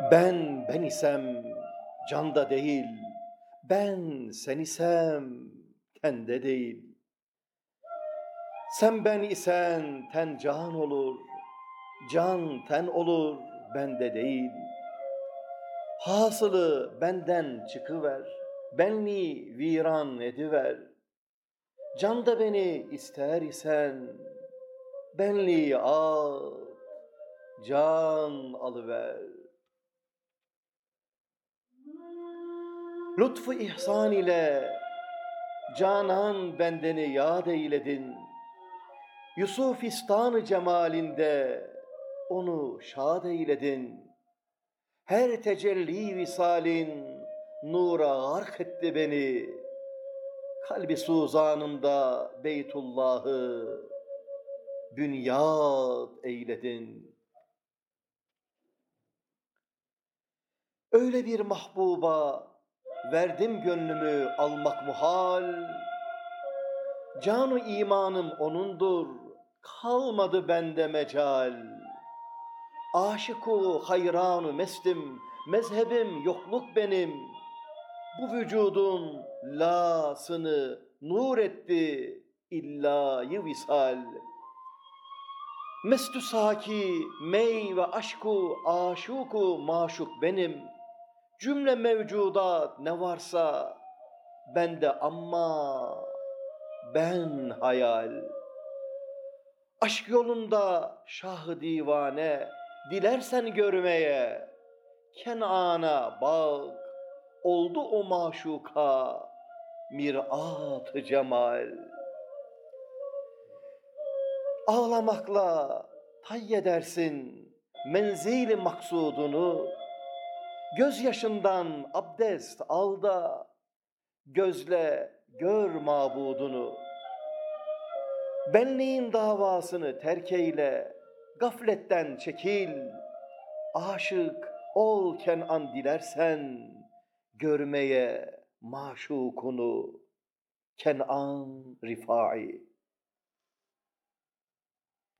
Ben ben isem canda değil, ben sen isem tende değil. Sen ben isen ten can olur, can ten olur bende değil. Hasılı benden çıkıver, benliği viran ediver. Can da beni ister isen, benliği al, can alıver. Lütfu ihsan ile canan bendeni yad eyledin. Yusufistan cemalinde onu şad eyledin. Her tecelli visalin nura gark etti beni. Kalbi suzanında Beytullah'ı bünyat eyledin. Öyle bir mahbuba verdim gönlümü almak muhal. Canu imanım onundur, kalmadı bende mecal. Aşıku hayranu mestim, mezhebim yokluk benim. Bu vücudun lasını nur etti illayı visal. Mestü saki, mey ve aşku, aşuku, maşuk benim.'' Cümle mevcudat ne varsa bende amma ben hayal. Aşk yolunda şahı divane dilersen görmeye Kenan'a bak oldu o maşuka mirat cemal. Ağlamakla tay edersin menzili maksudunu Gözyaşından abdest al da gözle gör mabudunu. Benliğin davasını terk eyle, gafletten çekil. Aşık ol Kenan dilersen, görmeye maşukunu. Kenan Rifai